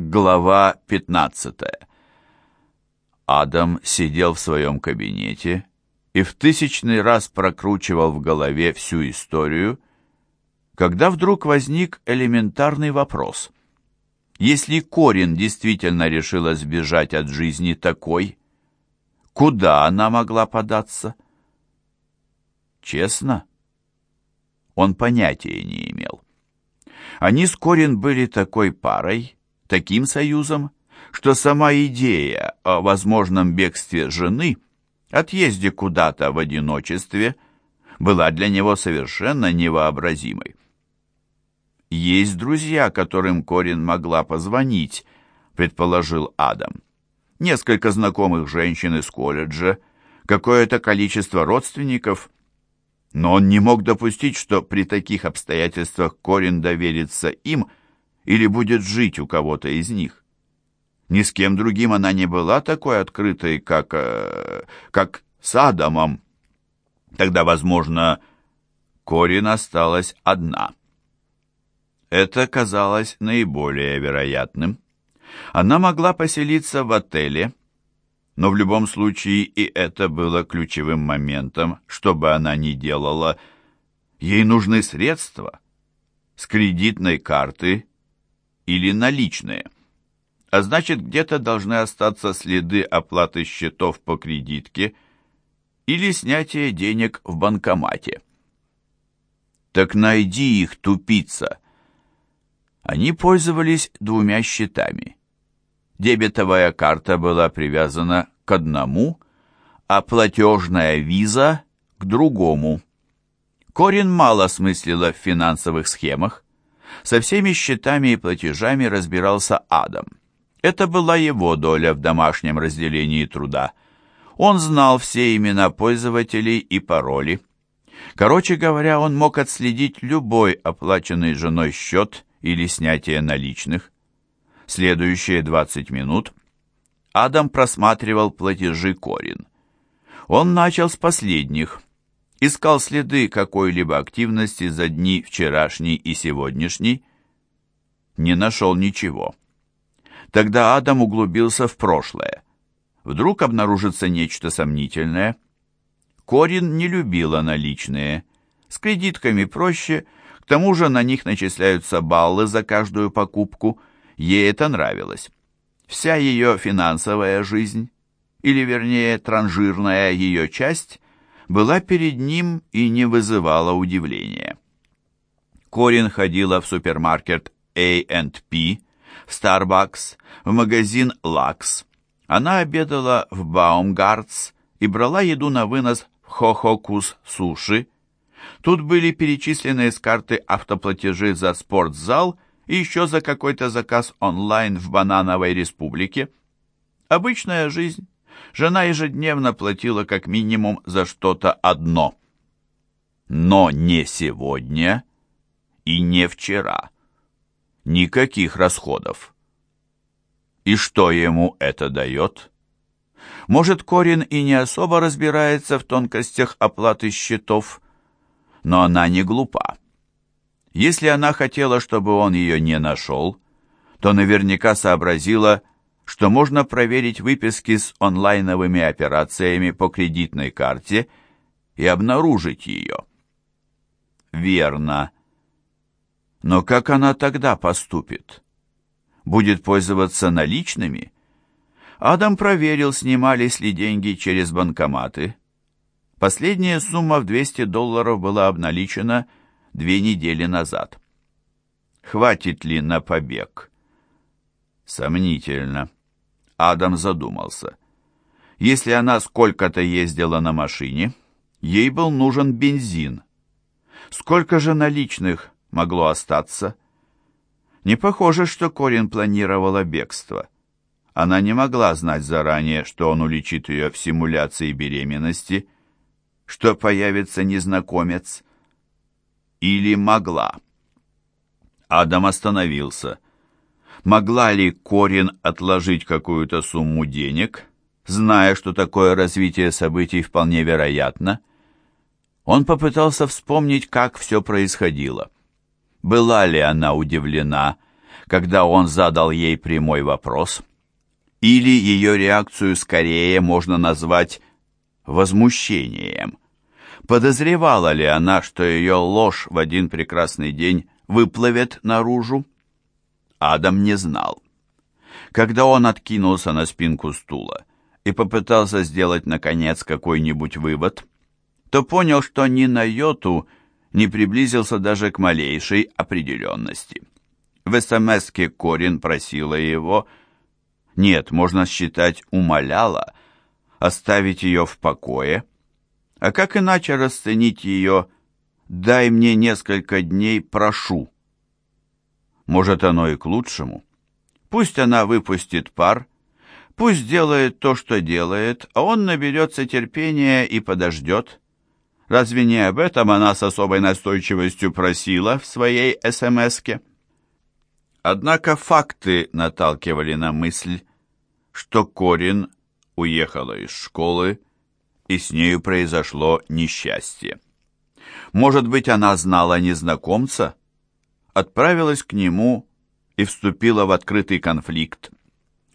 Глава 15 Адам сидел в своем кабинете и в тысячный раз прокручивал в голове всю историю, когда вдруг возник элементарный вопрос. Если Корин действительно решила сбежать от жизни такой, куда она могла податься? Честно, он понятия не имел. Они с Корин были такой парой, таким союзом, что сама идея о возможном бегстве жены, отъезде куда-то в одиночестве, была для него совершенно невообразимой. «Есть друзья, которым Корин могла позвонить», — предположил Адам. «Несколько знакомых женщин из колледжа, какое-то количество родственников». Но он не мог допустить, что при таких обстоятельствах Корин доверится им или будет жить у кого-то из них. Ни с кем другим она не была такой открытой, как... Э, как с Адамом. Тогда, возможно, Корин осталась одна. Это казалось наиболее вероятным. Она могла поселиться в отеле, но в любом случае и это было ключевым моментом, что бы она ни делала. Ей нужны средства с кредитной карты или наличные. А значит, где-то должны остаться следы оплаты счетов по кредитке или снятия денег в банкомате. Так найди их, тупица. Они пользовались двумя счетами. Дебетовая карта была привязана к одному, а платежная виза к другому. Корин мало смыслила в финансовых схемах, со всеми счетами и платежами разбирался Адам. Это была его доля в домашнем разделении труда. Он знал все имена пользователей и пароли. Короче говоря, он мог отследить любой оплаченный женой счет или снятие наличных. Следующие 20 минут Адам просматривал платежи Корин. Он начал с последних – искал следы какой-либо активности за дни вчерашний и сегодняшний, не нашел ничего. Тогда Адам углубился в прошлое. Вдруг обнаружится нечто сомнительное. Корин не любила наличные. С кредитками проще, к тому же на них начисляются баллы за каждую покупку. Ей это нравилось. Вся ее финансовая жизнь, или вернее транжирная ее часть, была перед ним и не вызывала удивления. Корин ходила в супермаркет A&P, в Starbucks, в магазин Lux. Она обедала в Baumgarts и брала еду на вынос в Хохокус Суши. Тут были перечислены с карты автоплатежи за спортзал и еще за какой-то заказ онлайн в Банановой Республике. Обычная жизнь жена ежедневно платила как минимум за что-то одно. Но не сегодня и не вчера. Никаких расходов. И что ему это дает? Может, Корин и не особо разбирается в тонкостях оплаты счетов, но она не глупа. Если она хотела, чтобы он ее не нашел, то наверняка сообразила, что можно проверить выписки с онлайновыми операциями по кредитной карте и обнаружить ее. Верно. Но как она тогда поступит? Будет пользоваться наличными? Адам проверил, снимались ли деньги через банкоматы. Последняя сумма в 200 долларов была обналичена две недели назад. Хватит ли на побег? Сомнительно. Адам задумался. Если она сколько-то ездила на машине, ей был нужен бензин. Сколько же наличных могло остаться? Не похоже, что Корин планировала бегство. Она не могла знать заранее, что он уличит ее в симуляции беременности, что появится незнакомец. Или могла. Адам остановился могла ли Корин отложить какую-то сумму денег, зная, что такое развитие событий вполне вероятно. Он попытался вспомнить, как все происходило. Была ли она удивлена, когда он задал ей прямой вопрос, или ее реакцию скорее можно назвать возмущением. Подозревала ли она, что ее ложь в один прекрасный день выплывет наружу? Адам не знал. Когда он откинулся на спинку стула и попытался сделать, наконец, какой-нибудь вывод, то понял, что ни на йоту не приблизился даже к малейшей определенности. В СМСке Корин просила его, нет, можно считать, умоляла, оставить ее в покое. А как иначе расценить ее «дай мне несколько дней, прошу»? Может, оно и к лучшему. Пусть она выпустит пар, пусть делает то, что делает, а он наберется терпения и подождет. Разве не об этом она с особой настойчивостью просила в своей СМСке? Однако факты наталкивали на мысль, что Корин уехала из школы, и с нею произошло несчастье. Может быть, она знала незнакомца, отправилась к нему и вступила в открытый конфликт,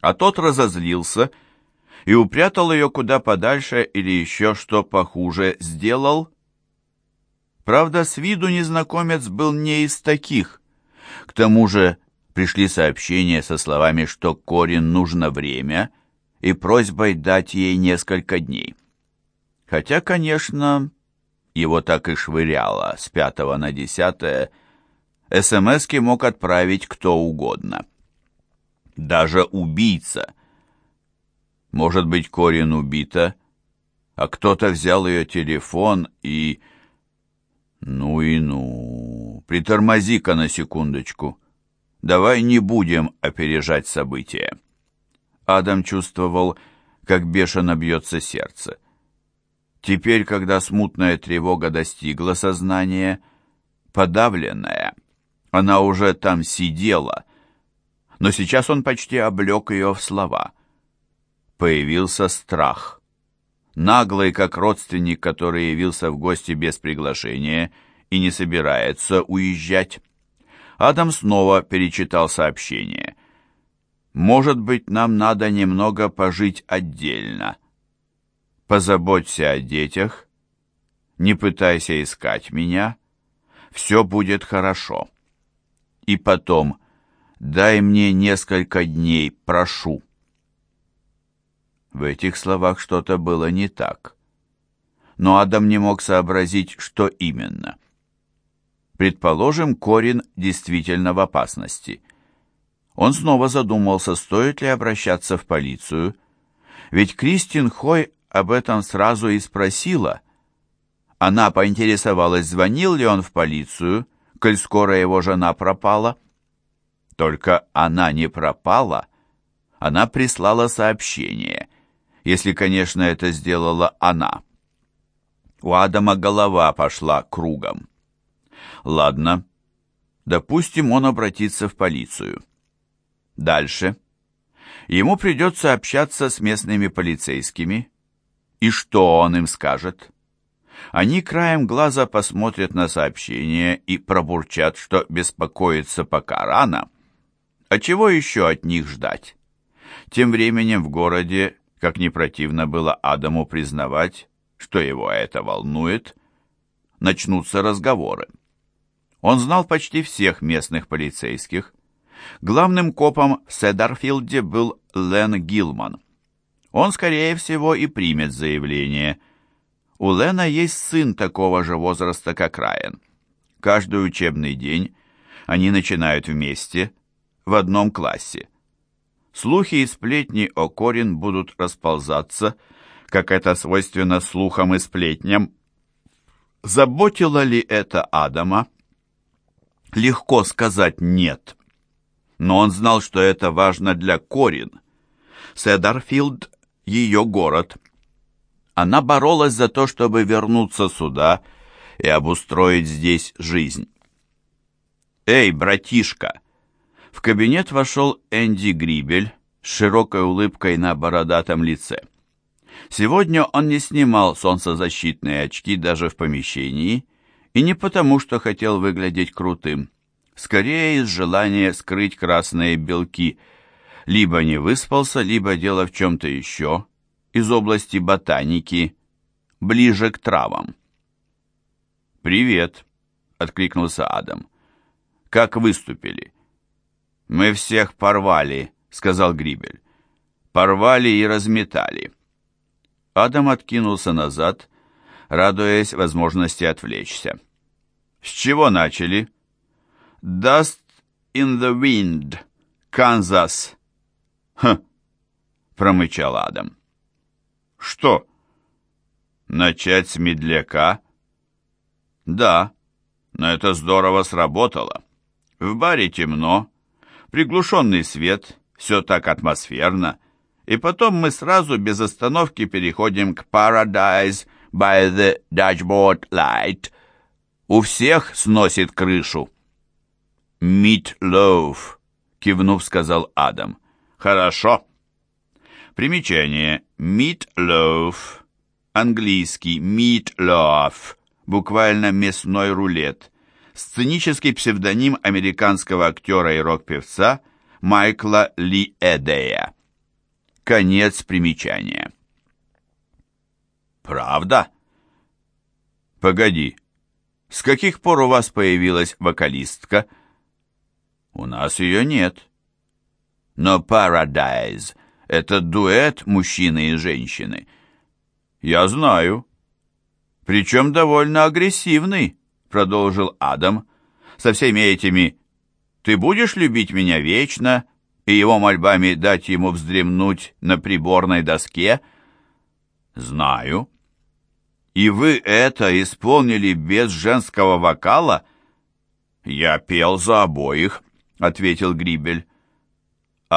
а тот разозлился и упрятал ее куда подальше или еще что похуже сделал. Правда, с виду незнакомец был не из таких. К тому же пришли сообщения со словами, что Корин нужно время — и просьбой дать ей несколько дней. Хотя, конечно, его так и швыряло с пятого на десятое, СМСки мог отправить кто угодно. Даже убийца. Может быть, Корин убита, а кто-то взял ее телефон и... Ну и ну, притормози-ка на секундочку. Давай не будем опережать события. Адам чувствовал, как бешено бьется сердце. Теперь, когда смутная тревога достигла сознания, подавленная, она уже там сидела, но сейчас он почти облег ее в слова. Появился страх. Наглый, как родственник, который явился в гости без приглашения и не собирается уезжать. Адам снова перечитал сообщение. Может быть, нам надо немного пожить отдельно. Позаботься о детях, не пытайся искать меня, все будет хорошо. И потом, дай мне несколько дней, прошу. В этих словах что-то было не так. Но Адам не мог сообразить, что именно. Предположим, Корин действительно в опасности – он снова задумался, стоит ли обращаться в полицию, ведь Кристин Хой об этом сразу и спросила. Она поинтересовалась, звонил ли он в полицию, коль скоро его жена пропала. Только она не пропала, она прислала сообщение, если, конечно, это сделала она. У Адама голова пошла кругом. Ладно, допустим, он обратится в полицию. Дальше. Ему придется общаться с местными полицейскими. И что он им скажет? Они краем глаза посмотрят на сообщение и пробурчат, что беспокоиться пока рано. А чего еще от них ждать? Тем временем в городе, как не противно было Адаму признавать, что его это волнует, начнутся разговоры. Он знал почти всех местных полицейских, Главным копом в Седарфилде был Лен Гилман. Он, скорее всего, и примет заявление. У Лена есть сын такого же возраста, как Райан. Каждый учебный день они начинают вместе, в одном классе. Слухи и сплетни о Корин будут расползаться, как это свойственно слухам и сплетням. Заботило ли это Адама? Легко сказать «нет» но он знал, что это важно для Корин. Седарфилд — ее город. Она боролась за то, чтобы вернуться сюда и обустроить здесь жизнь. «Эй, братишка!» В кабинет вошел Энди Грибель с широкой улыбкой на бородатом лице. Сегодня он не снимал солнцезащитные очки даже в помещении, и не потому, что хотел выглядеть крутым. Скорее из желания скрыть красные белки. Либо не выспался, либо дело в чем-то еще, из области ботаники, ближе к травам. «Привет», — откликнулся Адам. «Как выступили?» «Мы всех порвали», — сказал Грибель. «Порвали и разметали». Адам откинулся назад, радуясь возможности отвлечься. «С чего начали?» «Dust in the wind, Канзас». «Хм», — промычал Адам. «Что?» «Начать с медляка?» «Да, но это здорово сработало. В баре темно, приглушенный свет, все так атмосферно, и потом мы сразу без остановки переходим к Paradise by the Dashboard Light. У всех сносит крышу». «Meat loaf», — кивнув, сказал Адам. «Хорошо». Примечание. Meat loaf. Английский meat loaf буквально мясной рулет, сценический псевдоним американского актера и рок-певца Майкла Ли Эдея. Конец примечания. Правда? Погоди, с каких пор у вас появилась вокалистка? У нас ее нет. Но Paradise — это дуэт мужчины и женщины. Я знаю. «Причем довольно агрессивный», — продолжил Адам, «со всеми этими «ты будешь любить меня вечно» и его мольбами дать ему вздремнуть на приборной доске?» «Знаю». «И вы это исполнили без женского вокала?» «Я пел за обоих», — ответил Грибель.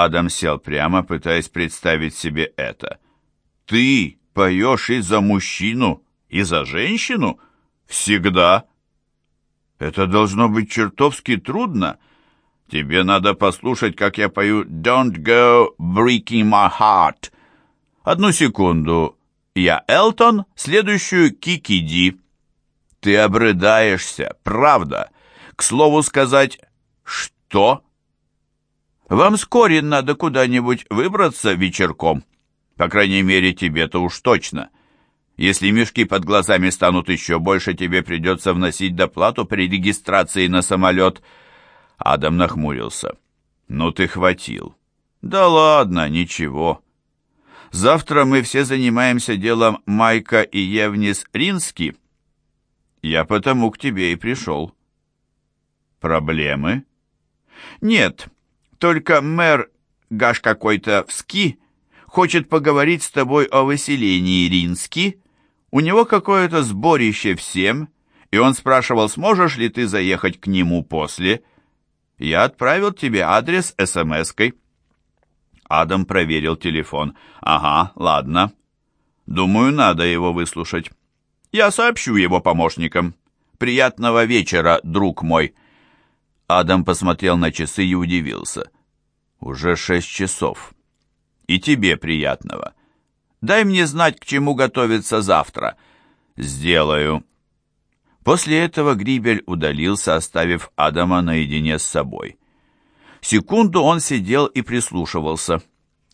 Адам сел прямо, пытаясь представить себе это. «Ты поешь и за мужчину, и за женщину? Всегда. Это должно быть чертовски трудно. Тебе надо послушать, как я пою «Don't go breaking my heart». Одну секунду. Я Элтон, следующую Кики Ди. Ты обрыдаешься, правда. К слову сказать, что? Вам вскоре надо куда-нибудь выбраться вечерком. По крайней мере, тебе-то уж точно. Если мешки под глазами станут еще больше, тебе придется вносить доплату при регистрации на самолет». Адам нахмурился. «Ну ты хватил». «Да ладно, ничего. Завтра мы все занимаемся делом Майка и Евнис Рински. Я потому к тебе и пришел». «Проблемы?» «Нет, только мэр Гаш какой-то вски хочет поговорить с тобой о выселении Рински» У него какое-то сборище всем, и он спрашивал, сможешь ли ты заехать к нему после. Я отправил тебе адрес смс-кой. Адам проверил телефон. Ага, ладно. Думаю, надо его выслушать. Я сообщу его помощникам. Приятного вечера, друг мой. Адам посмотрел на часы и удивился. Уже шесть часов. И тебе приятного. Дай мне знать, к чему готовиться завтра. Сделаю. После этого Грибель удалился, оставив Адама наедине с собой. Секунду он сидел и прислушивался.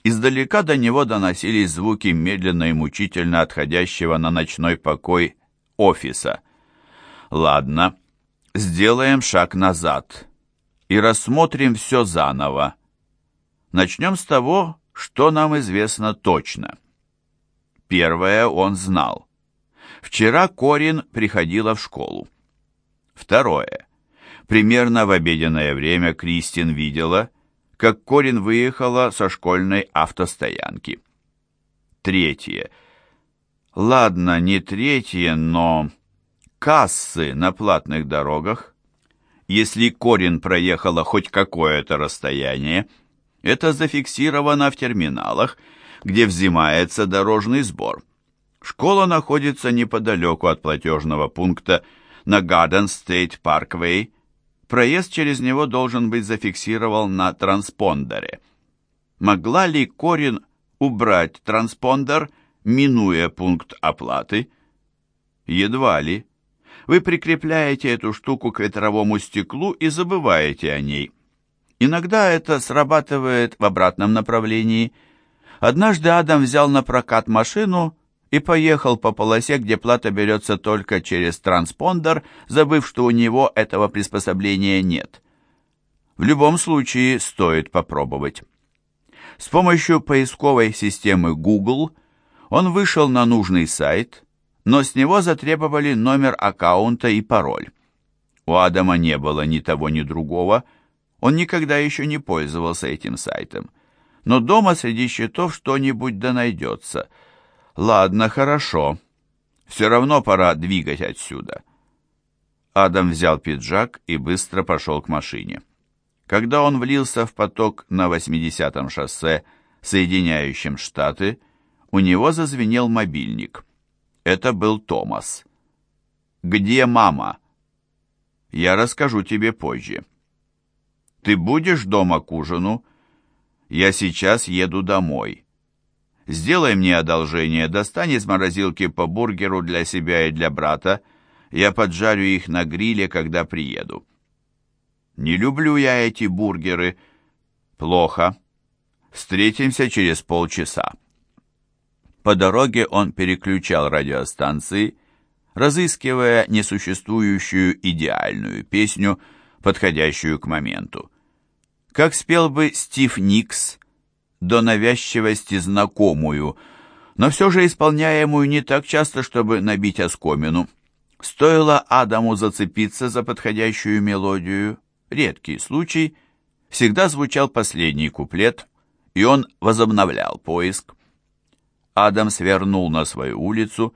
Издалека до него доносились звуки медленно и мучительно отходящего на ночной покой офиса. «Ладно, сделаем шаг назад и рассмотрим все заново. Начнем с того, что нам известно точно». Первое он знал. Вчера Корин приходила в школу. Второе. Примерно в обеденное время Кристин видела, как Корин выехала со школьной автостоянки. Третье. Ладно, не третье, но кассы на платных дорогах. Если Корин проехала хоть какое-то расстояние, это зафиксировано в терминалах, где взимается дорожный сбор. Школа находится неподалеку от платежного пункта на Garden State Parkway. Проезд через него должен быть зафиксирован на транспондере. Могла ли Корин убрать транспондер, минуя пункт оплаты? Едва ли. Вы прикрепляете эту штуку к ветровому стеклу и забываете о ней. Иногда это срабатывает в обратном направлении. Однажды Адам взял на прокат машину и поехал по полосе, где плата берется только через транспондер, забыв, что у него этого приспособления нет. В любом случае стоит попробовать. С помощью поисковой системы Google он вышел на нужный сайт, но с него затребовали номер аккаунта и пароль. У Адама не было ни того, ни другого, он никогда еще не пользовался этим сайтом. Но дома среди счетов что-нибудь да найдется. Ладно, хорошо. Все равно пора двигать отсюда. Адам взял пиджак и быстро пошел к машине. Когда он влился в поток на 80-м шоссе, соединяющем Штаты, у него зазвенел мобильник. Это был Томас. «Где мама?» «Я расскажу тебе позже». «Ты будешь дома к ужину?» «Я сейчас еду домой». «Сделай мне одолжение, достань из морозилки по бургеру для себя и для брата. Я поджарю их на гриле, когда приеду». Не люблю я эти бургеры. Плохо. Встретимся через полчаса. По дороге он переключал радиостанции, разыскивая несуществующую идеальную песню, подходящую к моменту. Как спел бы Стив Никс, до навязчивости знакомую, но все же исполняемую не так часто, чтобы набить оскомину. Стоило Адаму зацепиться за подходящую мелодию, редкий случай, всегда звучал последний куплет, и он возобновлял поиск. Адам свернул на свою улицу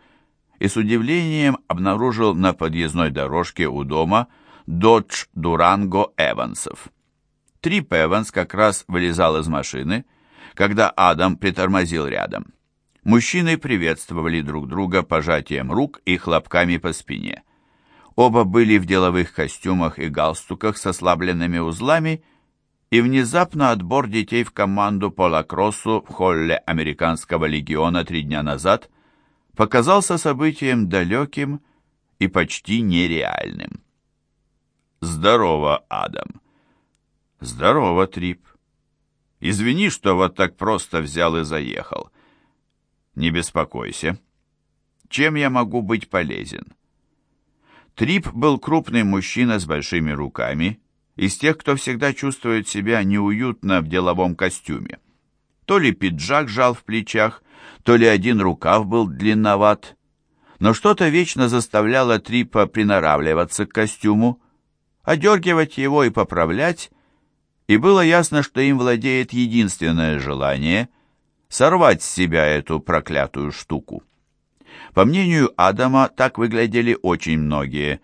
и с удивлением обнаружил на подъездной дорожке у дома Dodge Durango Эвансов. Трип Эванс как раз вылезал из машины, когда Адам притормозил рядом. Мужчины приветствовали друг друга пожатием рук и хлопками по спине. Оба были в деловых костюмах и галстуках с ослабленными узлами, и внезапно отбор детей в команду по лакроссу в холле Американского легиона три дня назад показался событием далеким и почти нереальным. «Здорово, Адам!» «Здорово, Трип!» «Извини, что вот так просто взял и заехал. Не беспокойся. Чем я могу быть полезен?» Трип был крупный мужчина с большими руками, из тех, кто всегда чувствует себя неуютно в деловом костюме. То ли пиджак жал в плечах, то ли один рукав был длинноват, но что-то вечно заставляло Трипа приноравливаться к костюму, одергивать его и поправлять, и было ясно, что им владеет единственное желание — сорвать с себя эту проклятую штуку. По мнению Адама, так выглядели очень многие.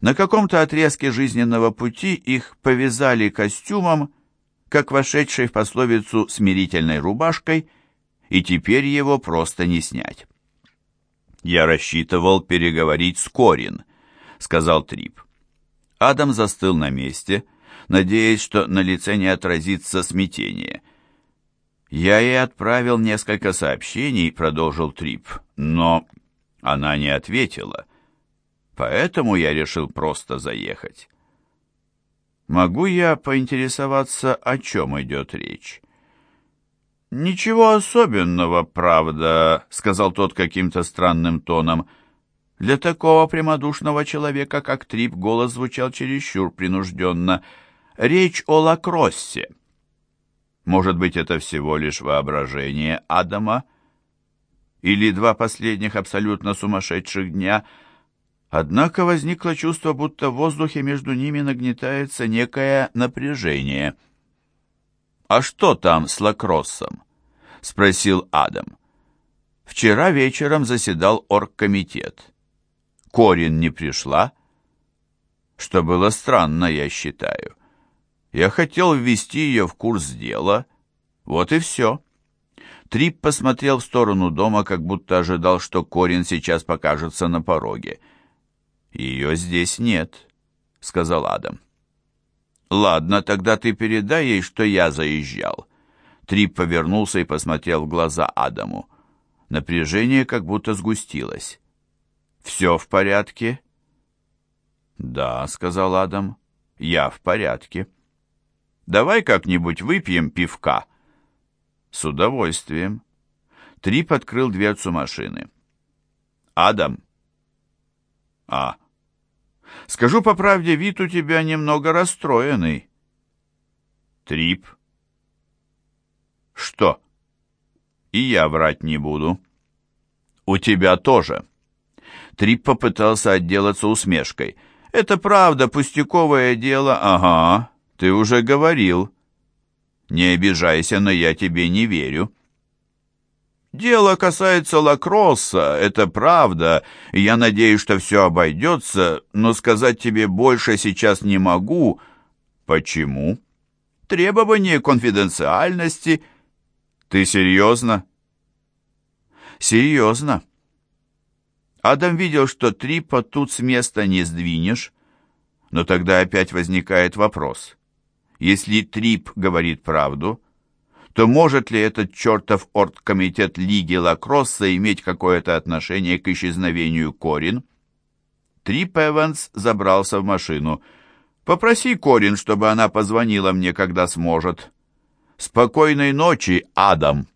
На каком-то отрезке жизненного пути их повязали костюмом, как вошедшей в пословицу смирительной рубашкой, и теперь его просто не снять. «Я рассчитывал переговорить с Корин», — сказал Трип. Адам застыл на месте, надеясь, что на лице не отразится смятение. «Я ей отправил несколько сообщений», — продолжил Трип, «но она не ответила, поэтому я решил просто заехать. Могу я поинтересоваться, о чем идет речь? «Ничего особенного, правда», — сказал тот каким-то странным тоном. Для такого прямодушного человека, как Трип, голос звучал чересчур принужденно. «Речь о лакроссе». Может быть, это всего лишь воображение Адама, или два последних абсолютно сумасшедших дня, однако возникло чувство, будто в воздухе между ними нагнетается некое напряжение. «А что там с лакроссом?» — спросил Адам. «Вчера вечером заседал оргкомитет. Корин не пришла?» «Что было странно, я считаю. Я хотел ввести ее в курс дела. Вот и все». Трип посмотрел в сторону дома, как будто ожидал, что Корин сейчас покажется на пороге. «Ее здесь нет», — сказал Адам. «Ладно, тогда ты передай ей, что я заезжал». Трип повернулся и посмотрел в глаза Адаму. Напряжение как будто сгустилось. «Все в порядке?» «Да», — сказал Адам, — «я в порядке». «Давай как-нибудь выпьем пивка». «С удовольствием». Трип открыл дверцу машины. «Адам». «А». «Скажу по правде, вид у тебя немного расстроенный». «Трип». «Что?» «И я врать не буду». «У тебя тоже». Трип попытался отделаться усмешкой. «Это правда, пустяковое дело, ага, ты уже говорил». «Не обижайся, но я тебе не верю». «Дело касается лакросса, это правда, я надеюсь, что все обойдется, но сказать тебе больше сейчас не могу». «Почему?» «Требование конфиденциальности». «Ты серьезно?» «Серьезно». Адам видел, что Трипа тут с места не сдвинешь, но тогда опять возникает вопрос. Если Трип говорит правду, то может ли этот чертов оргкомитет Лиги Лакросса иметь какое-то отношение к исчезновению Корин? Трип Эванс забрался в машину. «Попроси Корин, чтобы она позвонила мне, когда сможет». «Спокойной ночи, Адам!»